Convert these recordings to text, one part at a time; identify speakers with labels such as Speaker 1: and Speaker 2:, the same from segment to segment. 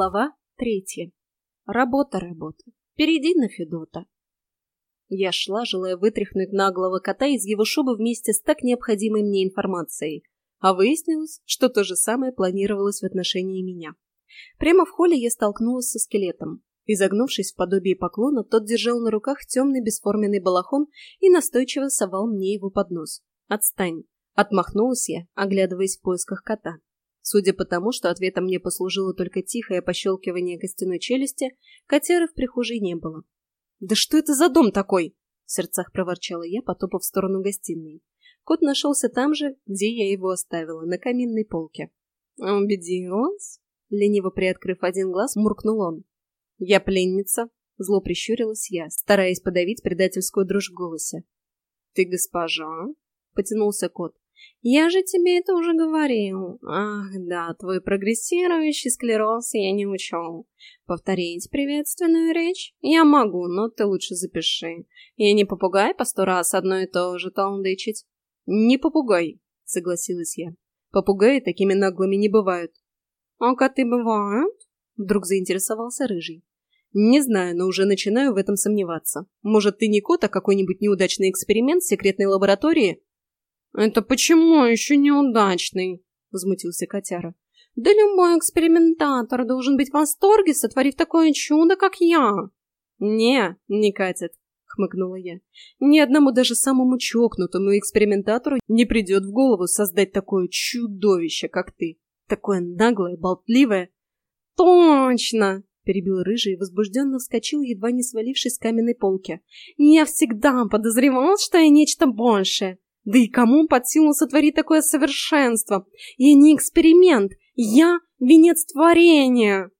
Speaker 1: Глава третья. Работа, работа. Перейди на Федота. Я шла, желая вытряхнуть наглого кота из его шубы вместе с так необходимой мне информацией. А выяснилось, что то же самое планировалось в отношении меня. Прямо в холле я столкнулась со скелетом. Изогнувшись в подобие поклона, тот держал на руках темный бесформенный балахон и настойчиво совал мне его под нос. «Отстань!» Отмахнулась я, оглядываясь в поисках кота. Судя по тому, что ответом мне послужило только тихое пощелкивание костяной челюсти, котяры в прихожей не было. «Да что это за дом такой?» — в сердцах проворчала я, потопав в сторону гостиной. Кот нашелся там же, где я его оставила, на каминной полке. «Убедилась?» — лениво приоткрыв один глаз, муркнул он. «Я пленница», — зло прищурилась я, стараясь подавить предательскую дрожь в голосе. «Ты госпожа?» — потянулся кот. Я же тебе это уже говорил. Ах, да, твой прогрессирующий склероз я не учел. Повторить приветственную речь? Я могу, но ты лучше запиши. Я не попугай по сто раз одно и то же толдычить. Не попугай, согласилась я. Попугаи такими наглыми не бывают. А коты бывают? Вдруг заинтересовался рыжий. Не знаю, но уже начинаю в этом сомневаться. Может, ты не кот, а какой-нибудь неудачный эксперимент секретной лаборатории? «Это почему еще неудачный?» — возмутился котяра. «Да любой экспериментатор должен быть в восторге, сотворив такое чудо, как я!» «Не, не катит», — хмыкнула я. «Ни одному даже самому чокнутому экспериментатору не придет в голову создать такое чудовище, как ты. Такое наглое, болтливое». «Точно!» — перебил рыжий и возбужденно вскочил, едва не свалившись с каменной полки. «Я всегда подозревал, что я нечто большее. Да и кому под силу сотворить такое совершенство? Я не эксперимент, я венец творения!»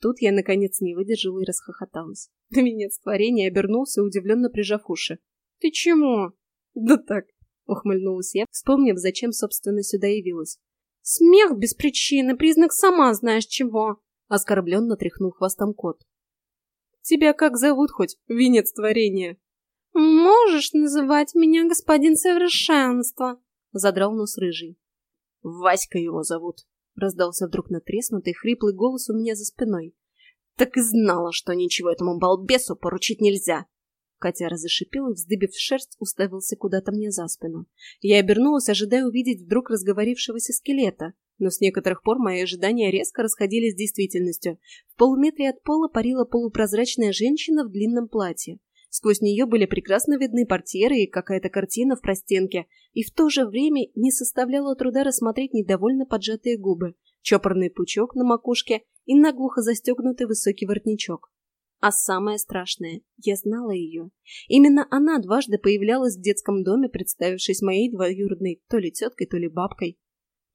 Speaker 1: Тут я, наконец, не выдержала и расхохоталась. Венец творения обернулся, удивленно прижав уши. «Ты чему?» «Да так», — ухмыльнулась я, вспомнив, зачем, собственно, сюда явилась. «Смех без причины, признак сама знаешь чего», — оскорбленно тряхнул хвостом кот. «Тебя как зовут хоть, венец творения?» «Можешь называть меня господин совершенство», — задрал нос рыжий. «Васька его зовут», — раздался вдруг натреснутый хриплый голос у меня за спиной. «Так и знала, что ничего этому балбесу поручить нельзя». Котяра зашипел и, вздыбив шерсть, уставился куда-то мне за спину. Я обернулась, ожидая увидеть вдруг разговорившегося скелета, но с некоторых пор мои ожидания резко расходились с действительностью. В полуметре от пола парила полупрозрачная женщина в длинном платье. Сквозь нее были прекрасно видны портьеры и какая-то картина в простенке, и в то же время не составляло труда рассмотреть недовольно поджатые губы, чопорный пучок на макушке и наглухо застегнутый высокий воротничок. А самое страшное, я знала ее. Именно она дважды появлялась в детском доме, представившись моей двоюродной то ли теткой, то ли бабкой.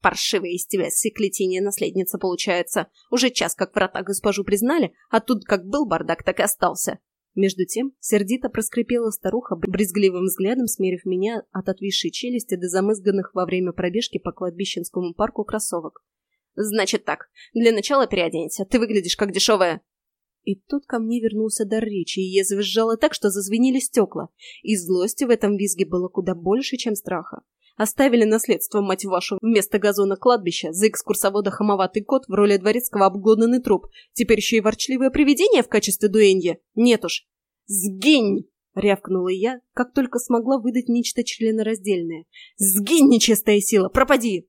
Speaker 1: Паршивая из тебя секлетиния наследница получается. Уже час как врата госпожу признали, а тут как был бардак, так и остался. Между тем, сердито проскрипела старуха, брезгливым взглядом смерив меня от отвисшей челюсти до замызганных во время пробежки по кладбищенскому парку кроссовок. «Значит так, для начала переоденься, ты выглядишь как дешевая». И тут ко мне вернулся дар речи, и я завизжала так, что зазвенели стекла. И злости в этом визге было куда больше, чем страха. Оставили наследство, мать вашу, вместо газона кладбища, за экскурсовода хамоватый кот в роли дворецкого обглоданный труп. Теперь еще и ворчливое привидение в качестве дуэнья? Нет уж. «Сгинь!» — рявкнула я, как только смогла выдать нечто членораздельное. «Сгинь, нечистая сила! Пропади!»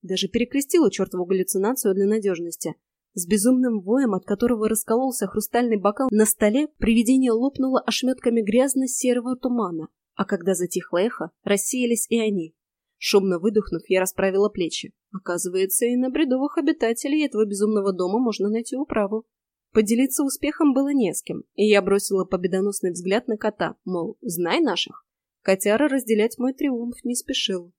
Speaker 1: Даже перекрестила чертову галлюцинацию для надежности. С безумным воем, от которого раскололся хрустальный бокал, на столе привидение лопнуло ошметками грязно-серого тумана, а когда затихло эхо, рассеялись и они. Шумно выдохнув, я расправила плечи. Оказывается, и на бредовых обитателей этого безумного дома можно найти управу. Поделиться успехом было не с кем, и я бросила победоносный взгляд на кота, мол, знай наших. Котяра разделять мой триумф не спешил.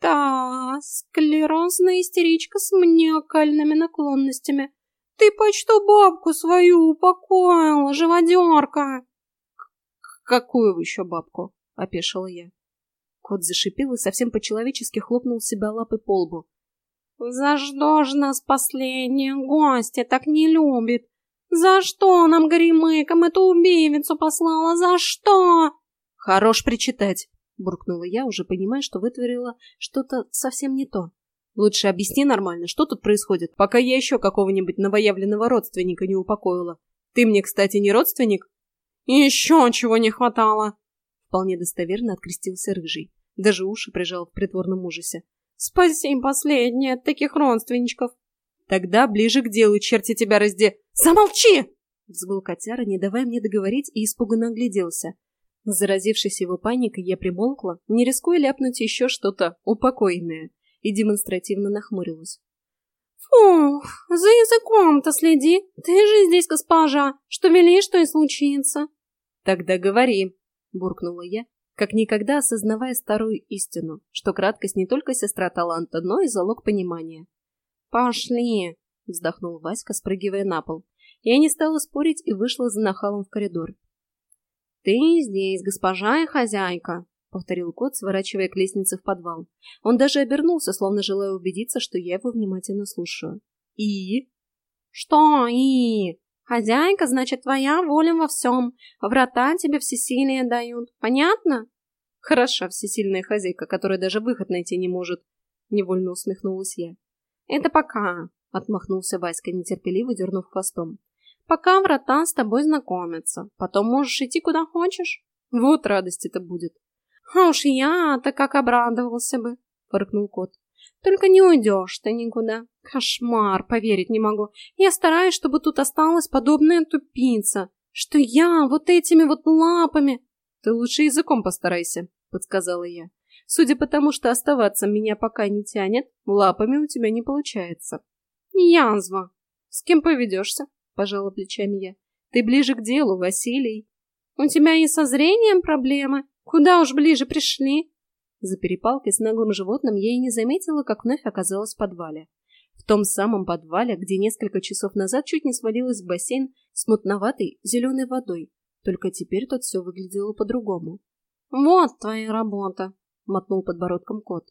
Speaker 1: «Да, склерозная истеричка с маниакальными наклонностями. Ты почту бабку свою упокоила, живодерка!» «Какую еще бабку?» — опешила я. Кот зашипел и совсем по-человечески хлопнул себя лапой по лбу. «За что ж нас последние гости так не любит? За что нам горемыком эту убийцу послала? За что?» «Хорош причитать!» — буркнула я, уже понимая, что вытворила что-то совсем не то. Лучше объясни нормально, что тут происходит, пока я еще какого-нибудь новоявленного родственника не упокоила. Ты мне, кстати, не родственник? Еще чего не хватало. Вполне достоверно открестился Рыжий. Даже уши прижал в притворном ужасе. Спаси последнее от таких родственничков. Тогда ближе к делу, черти тебя разде... Замолчи! Взвыл котяра, не давая мне договорить, и испуганно огляделся. Заразившись его паникой, я примолкла, не рискуя ляпнуть еще что-то упокоенное, и демонстративно нахмурилась. «Фух, за языком-то следи, ты же здесь госпожа, что велишь, что и случится». «Тогда говори», — буркнула я, как никогда осознавая старую истину, что краткость не только сестра таланта, но и залог понимания. «Пошли!» — вздохнул Васька, спрыгивая на пол. Я не стала спорить и вышла за нахалом в коридор. «Ты здесь, госпожа и хозяйка», — повторил кот, сворачивая к лестнице в подвал. Он даже обернулся, словно желая убедиться, что я его внимательно слушаю. «И?» «Что «и»?» «Хозяйка, значит, твоя воля во всем. Врата тебе всесилие дают. Понятно?» «Хороша всесильная хозяйка, которая даже выход найти не может», — невольно усмехнулась я. «Это пока», — отмахнулся Васька, нетерпеливо дернув хвостом. Пока врата с тобой знакомятся. Потом можешь идти куда хочешь. Вот радость это будет. А уж я-то как обрадовался бы, фыркнул кот. Только не уйдешь ты никуда. Кошмар, поверить не могу. Я стараюсь, чтобы тут осталась подобная тупица. Что я вот этими вот лапами... Ты лучше языком постарайся, подсказала я. Судя по тому, что оставаться меня пока не тянет, лапами у тебя не получается. Язва. С кем поведешься? — пожала плечами я. «Ты ближе к делу, Василий». «У тебя и со зрением проблемы. Куда уж ближе пришли?» За перепалкой с наглым животным я и не заметила, как вновь оказалась в подвале. В том самом подвале, где несколько часов назад чуть не свалилась в бассейн с мутноватой зеленой водой. Только теперь тут все выглядело по-другому. «Вот твоя работа!» — мотнул подбородком кот.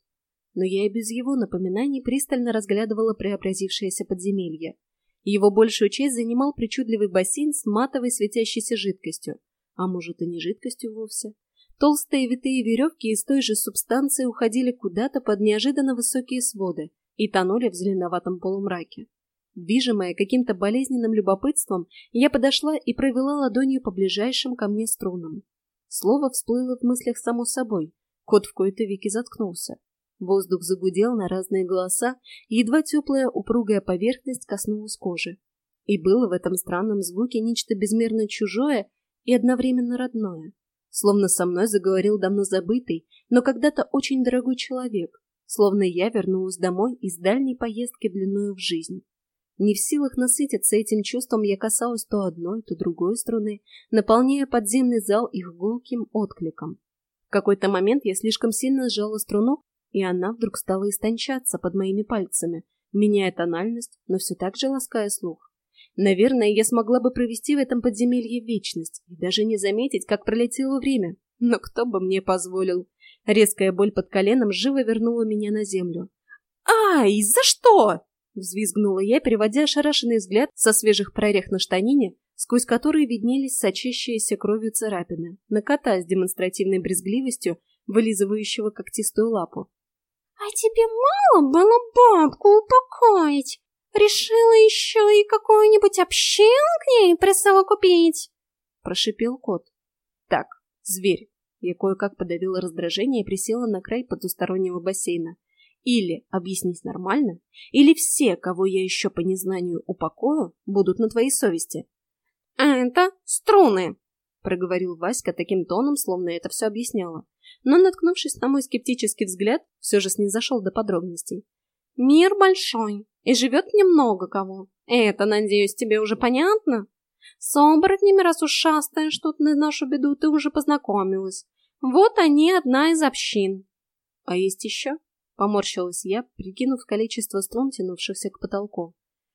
Speaker 1: Но я и без его напоминаний пристально разглядывала преобразившееся подземелье. Его большую часть занимал причудливый бассейн с матовой светящейся жидкостью. А может и не жидкостью вовсе. Толстые витые веревки из той же субстанции уходили куда-то под неожиданно высокие своды и тонули в зеленоватом полумраке. Движимая каким-то болезненным любопытством, я подошла и провела ладонью по ближайшим ко мне струнам. Слово всплыло в мыслях само собой. Кот в кои-то веки заткнулся. Воздух загудел на разные голоса, и едва теплая упругая поверхность коснулась кожи. И было в этом странном звуке нечто безмерно чужое и одновременно родное. Словно со мной заговорил давно забытый, но когда-то очень дорогой человек, словно я вернулась домой из дальней поездки длиною в жизнь. Не в силах насытиться этим чувством, я касалась то одной, то другой струны, наполняя подземный зал их гулким откликом. В какой-то момент я слишком сильно сжала струну, и она вдруг стала истончаться под моими пальцами, меняя тональность, но все так же лаская слух. Наверное, я смогла бы провести в этом подземелье вечность и даже не заметить, как пролетело время. Но кто бы мне позволил? Резкая боль под коленом живо вернула меня на землю. «Ай, за что?» — взвизгнула я, переводя ошарашенный взгляд со свежих прорех на штанине, сквозь которые виднелись сочащиеся кровью царапины, на кота с демонстративной брезгливостью, вылизывающего когтистую лапу. «А тебе мало было бабку упокоить? Решила еще и какую-нибудь общину к ней присовокупить?» Прошипел кот. «Так, зверь». Я кое-как подавила раздражение и присела на край потустороннего бассейна. Или объяснись нормально, или все, кого я еще по незнанию упокою, будут на твоей совести. «Это струны», — проговорил Васька таким тоном, словно это все объясняло но, наткнувшись на мой скептический взгляд, все же снизошел до подробностей. «Мир большой, и живет немного кого. Это, надеюсь, тебе уже понятно? С оборотнями, раз уж шастаешь тут на нашу беду, ты уже познакомилась. Вот они одна из общин». «А есть еще?» — поморщилась я, прикинув количество струн, тянувшихся к потолку.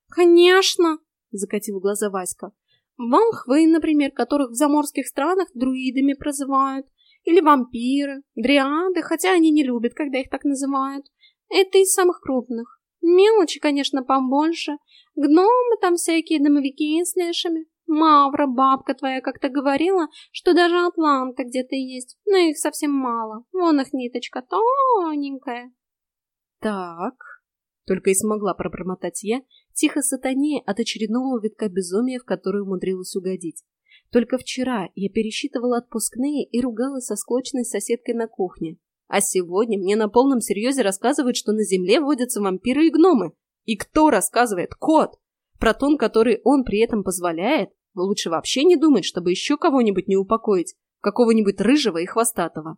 Speaker 1: «Конечно!» — закатил глаза Васька. «Волхвы, например, которых в заморских странах друидами прозывают, или вампиры, дриады, хотя они не любят, когда их так называют. Это из самых крупных. Мелочи, конечно, побольше. Гномы там всякие, домовики с лешами. Мавра, бабка твоя как-то говорила, что даже атланты где-то есть, но их совсем мало. Вон их ниточка тоненькая. Так, Только и смогла пробормотать я, тихо сатанея от очередного витка безумия, в который умудрилась угодить. Только вчера я пересчитывала отпускные и ругалась со склочной соседкой на кухне. А сегодня мне на полном серьезе рассказывают, что на земле водятся вампиры и гномы. И кто рассказывает? Кот! Про тон, который он при этом позволяет, лучше вообще не думать, чтобы еще кого-нибудь не упокоить, какого-нибудь рыжего и хвостатого.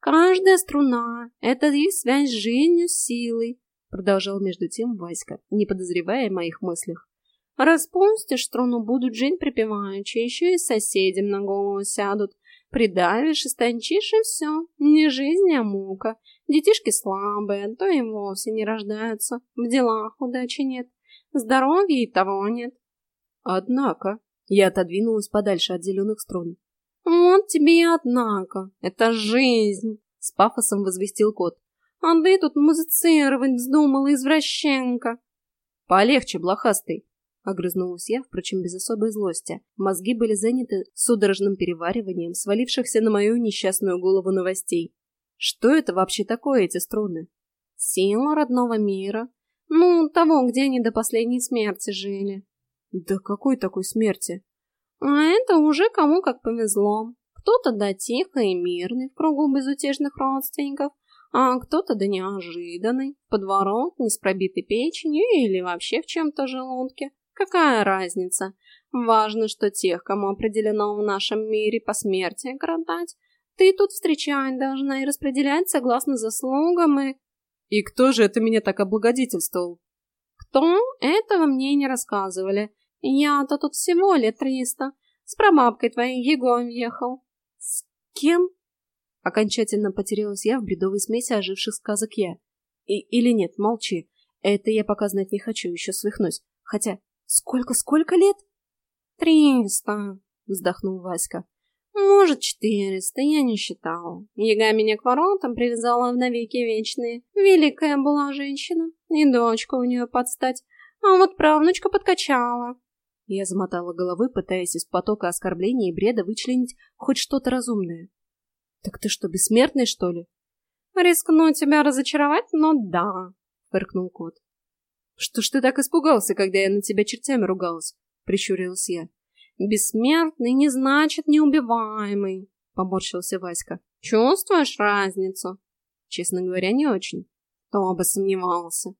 Speaker 1: «Каждая струна — это и связь с жизнью, с силой», — продолжал между тем Васька, не подозревая о моих мыслях. «Распустишь струну, будут жить припеваючи, еще и соседям на голову сядут. Придавишь, истончишь, и все. Не жизнь, а мука. Детишки слабые, то и вовсе не рождаются. В делах удачи нет. Здоровья и того нет. Однако, я отодвинулась подальше от зеленых струн. «Вот тебе и однако. Это жизнь!» — с пафосом возвестил кот. «А ты тут музицировать вздумала, извращенка!» «Полегче, блохастый!» — огрызнулась я, впрочем, без особой злости. Мозги были заняты судорожным перевариванием свалившихся на мою несчастную голову новостей. Что это вообще такое, эти струны? Сила родного мира. Ну, того, где они до последней смерти жили. Да какой такой смерти? А это уже кому как повезло. Кто-то да тихо и мирный в кругу безутешных родственников, а кто-то да неожиданный, подворот, не с пробитой печенью или вообще в чем-то желудке. Какая разница? Важно, что тех, кому определено в нашем мире по смерти коротать, ты тут встречать должна и распределять согласно заслугам и... И кто же это меня так облагодетельствовал? Кто? Этого мне не рассказывали. Я-то тут всего лет триста. С прабабкой твоей Егом ехал. С кем? Окончательно потерялась я в бредовой смеси оживших сказок я. И, или нет, молчи. Это я пока знать не хочу, еще свихнусь. Хотя, сколько-сколько лет? Триста, вздохнул Васька. Может, четыреста, я не считал. Яга меня к воротам привязала в навеки вечные. Великая была женщина, и дочка у нее подстать. А вот правнучка подкачала. Я замотала головой, пытаясь из потока оскорблений и бреда вычленить хоть что-то разумное. «Так ты что, бессмертный, что ли?» «Рискну тебя разочаровать, но да», — фыркнул кот. «Что ж ты так испугался, когда я на тебя чертями ругалась?» — прищурилась я. «Бессмертный не значит неубиваемый», — поморщился Васька. «Чувствуешь разницу?» «Честно говоря, не очень». Кто бы сомневался.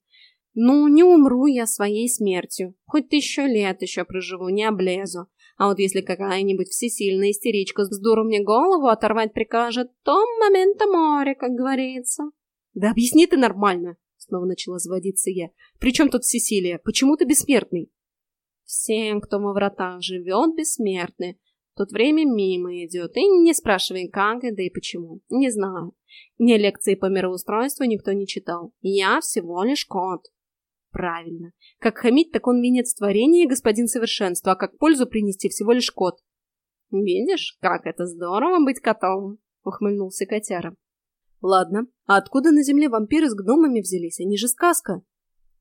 Speaker 1: Ну, не умру я своей смертью. Хоть тысячу лет еще проживу, не облезу. А вот если какая-нибудь всесильная истеричка с дуру мне голову оторвать прикажет, то момента море, как говорится. Да объясни ты нормально, снова начала заводиться я. При чем тут всесилие? Почему ты бессмертный? Всем, кто во вратах живет, бессмертны. Тут время мимо идет, и не спрашивай, как и да и почему. Не знаю. Мне лекции по мироустройству никто не читал. Я всего лишь кот. Правильно. Как хамить, так он венец творения господин совершенства, а как пользу принести всего лишь кот. Видишь, как это здорово быть котом, ухмыльнулся котяра. Ладно, а откуда на земле вампиры с гномами взялись? Они же сказка.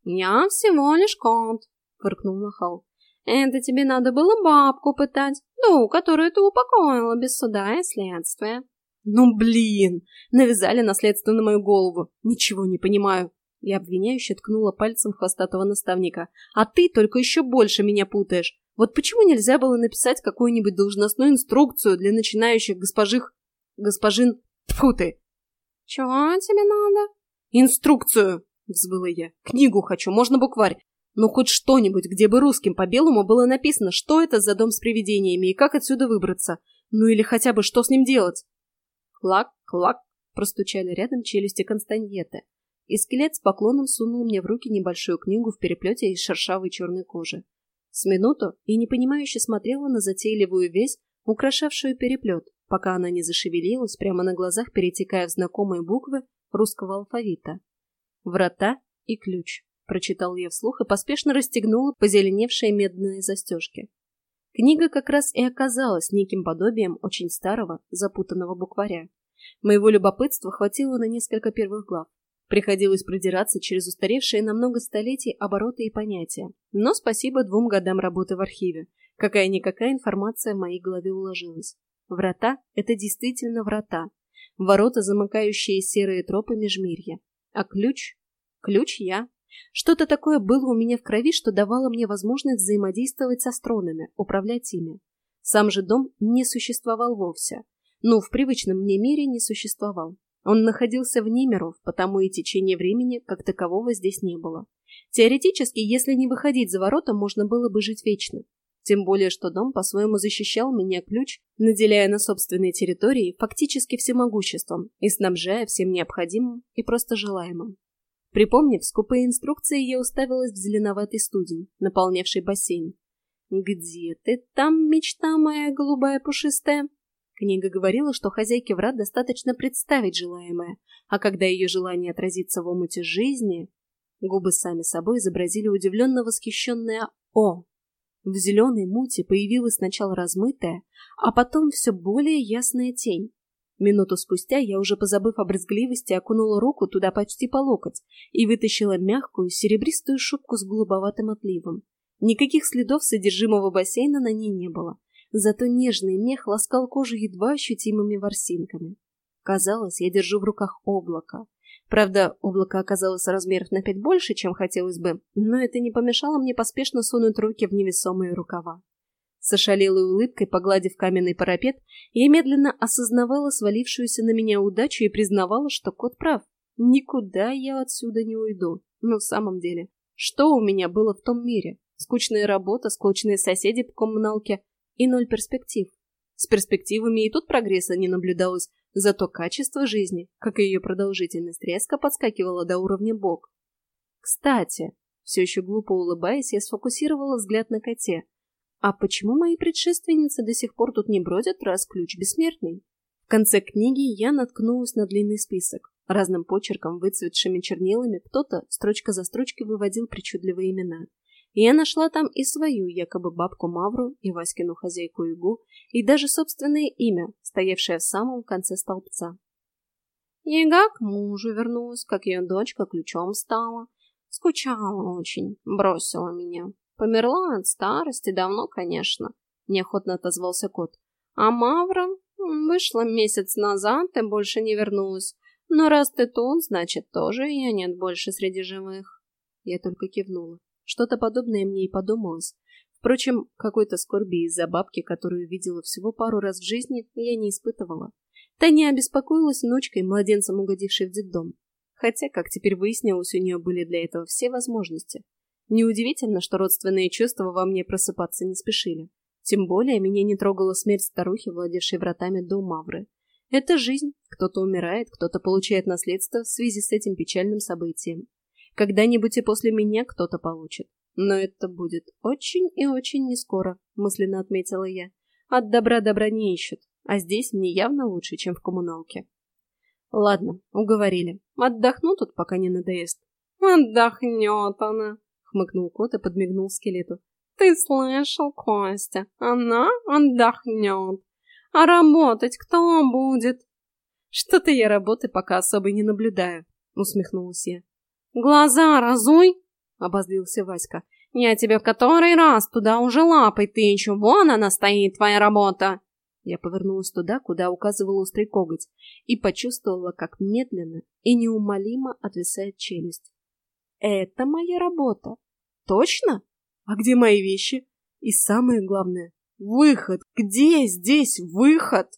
Speaker 1: Я всего лишь кот, фыркнул нахал. Это тебе надо было бабку пытать, ну, которую ты упокоила без суда и следствия. Ну, блин, навязали наследство на мою голову. Ничего не понимаю. Я обвиняюще ткнула пальцем хвостатого наставника. «А ты только еще больше меня путаешь. Вот почему нельзя было написать какую-нибудь должностную инструкцию для начинающих госпожих... госпожин... Тьфу ты!» «Чего тебе надо?» «Инструкцию!» — взвыла я. «Книгу хочу, можно букварь. Ну, хоть что-нибудь, где бы русским по белому было написано, что это за дом с привидениями и как отсюда выбраться. Ну или хотя бы, что с ним делать?» «Клак-клак!» — простучали рядом челюсти Констаньеты и скелет с поклоном сунул мне в руки небольшую книгу в переплете из шершавой черной кожи. С минуту и непонимающе смотрела на затейливую весь, украшавшую переплет, пока она не зашевелилась, прямо на глазах перетекая в знакомые буквы русского алфавита. «Врата и ключ», — прочитал я вслух и поспешно расстегнула позеленевшие медные застежки. Книга как раз и оказалась неким подобием очень старого, запутанного букваря. Моего любопытства хватило на несколько первых глав. Приходилось продираться через устаревшие на много столетий обороты и понятия. Но спасибо двум годам работы в архиве. Какая-никакая информация в моей голове уложилась. Врата — это действительно врата. Ворота, замыкающие серые тропы межмирья. А ключ? Ключ я. Что-то такое было у меня в крови, что давало мне возможность взаимодействовать с астронами, управлять ими. Сам же дом не существовал вовсе. Ну, в привычном мне мире не существовал. Он находился вне миров, потому и течение времени как такового здесь не было. Теоретически, если не выходить за ворота, можно было бы жить вечно. Тем более, что дом по-своему защищал меня ключ, наделяя на собственной территории фактически всемогуществом и снабжая всем необходимым и просто желаемым. Припомнив скупые инструкции, я уставилась в зеленоватый студень, наполнявший бассейн. «Где ты там, мечта моя голубая пушистая?» Книга говорила, что хозяйке врат достаточно представить желаемое, а когда ее желание отразится в омуте жизни... Губы сами собой изобразили удивленно восхищенное «О». В зеленой муте появилась сначала размытая, а потом все более ясная тень. Минуту спустя я, уже позабыв о брезгливости, окунула руку туда почти по локоть и вытащила мягкую серебристую шубку с голубоватым отливом. Никаких следов содержимого бассейна на ней не было, зато нежный мех ласкал кожу едва ощутимыми ворсинками. Казалось, я держу в руках облако. Правда, облако оказалось размеров на пять больше, чем хотелось бы, но это не помешало мне поспешно сунуть руки в невесомые рукава. С ошалелой улыбкой, погладив каменный парапет, я медленно осознавала свалившуюся на меня удачу и признавала, что кот прав. Никуда я отсюда не уйду. Но в самом деле, что у меня было в том мире? Скучная работа, скучные соседи по коммуналке и ноль перспектив. С перспективами и тут прогресса не наблюдалось, зато качество жизни, как и ее продолжительность, резко подскакивало до уровня бог. Кстати, все еще глупо улыбаясь, я сфокусировала взгляд на коте — а почему мои предшественницы до сих пор тут не бродят, раз ключ бессмертный? В конце книги я наткнулась на длинный список. Разным почерком, выцветшими чернилами, кто-то строчка за строчкой выводил причудливые имена. И я нашла там и свою, якобы бабку Мавру, и Васькину хозяйку Игу, и даже собственное имя, стоявшее в самом конце столбца. Яга к мужу вернулась, как ее дочка ключом стала. Скучала очень, бросила меня. Померла от старости давно, конечно, неохотно отозвался кот. А Мавра вышла месяц назад и больше не вернулась. Но раз ты тут, значит, тоже ее нет больше среди живых. Я только кивнула. Что-то подобное мне и подумалось. Впрочем, какой-то скорби из-за бабки, которую видела всего пару раз в жизни, я не испытывала. Та не обеспокоилась внучкой, младенцем угодившей в детдом. Хотя, как теперь выяснилось, у нее были для этого все возможности. Неудивительно, что родственные чувства во мне просыпаться не спешили. Тем более меня не трогала смерть старухи, владевшей вратами до Мавры. Это жизнь. Кто-то умирает, кто-то получает наследство в связи с этим печальным событием. Когда-нибудь и после меня кто-то получит. Но это будет очень и очень нескоро, мысленно отметила я. От добра добра не ищут, а здесь мне явно лучше, чем в коммуналке. Ладно, уговорили. Отдохну тут, пока не надоест. Отдохнет она, хмыкнул кот и подмигнул скелету. Ты слышал, Костя? Она отдохнет. А работать кто будет? Что-то я работы пока особо не наблюдаю, усмехнулась я. Глаза разуй, обозлился Васька. Я тебе в который раз туда уже лапой тычу. Вон она стоит, твоя работа. Я повернулась туда, куда указывал острый коготь, и почувствовала, как медленно и неумолимо отвисает челюсть. Это моя работа. Точно? А где мои вещи? И самое главное, выход. Где здесь выход?